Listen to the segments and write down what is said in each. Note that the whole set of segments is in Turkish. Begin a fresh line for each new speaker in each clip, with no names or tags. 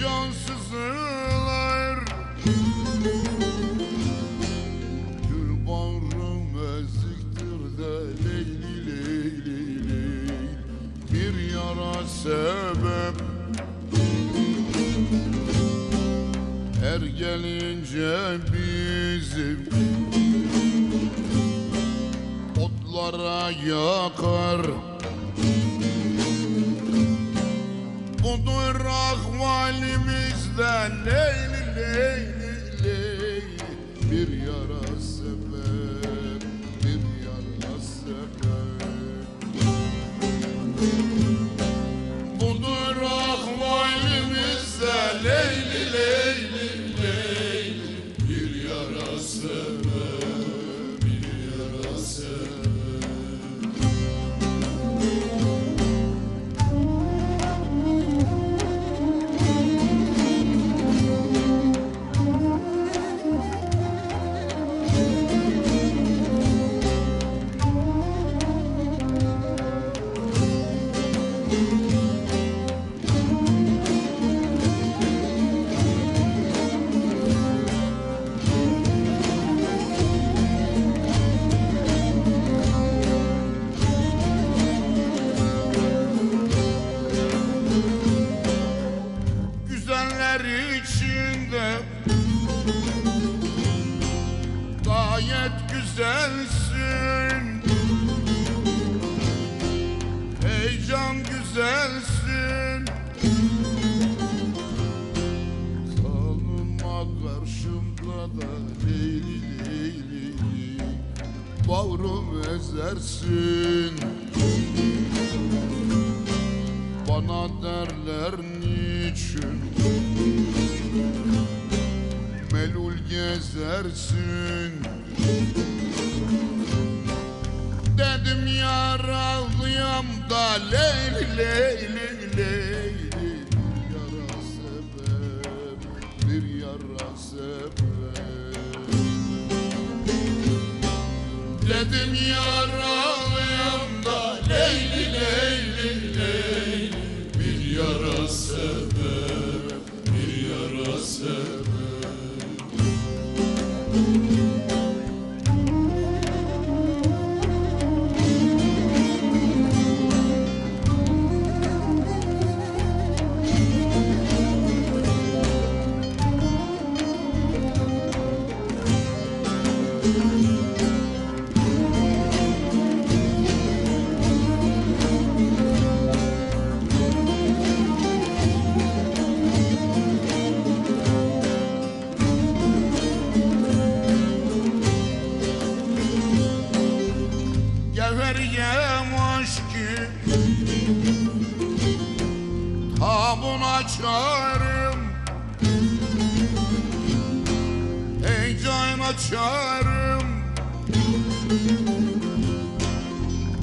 cansızlar. Gül bağrım eziktir de leyli leyli leyli Bir yara sebep. Er gelince bizim Otlara yakar. Budur ahvalimizden Leyli leyli leyli Bir yara Güzelsin. Heyecan güzelsin. Tanıma karşımda da leyli leyli Bağrım ezersin. Bana derler niçin? Melul gezersin Dedim yaralıyam da Leyli leyli leyli. Bir yara sebep Bir yara sebep. Dedim yaralıyam Geveriyem aşkı Tabun açarım açarım.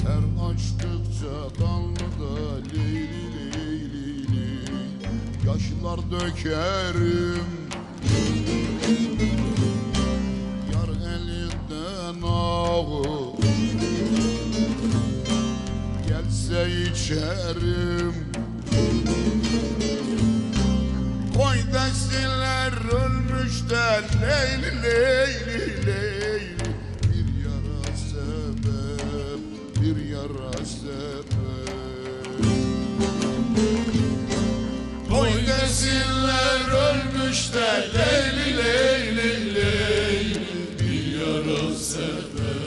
Her açtıkça kanlıda leyli leyli leyli Yaşlar dökerim. Yar elinden ağı Gelse içerim. Koy desinler düşten Leyli leyli leyli. Bir yara sebep Bir yara sebep. Koy nesiller ölmüş de Leyli leyli leyli. Bir yara sebep.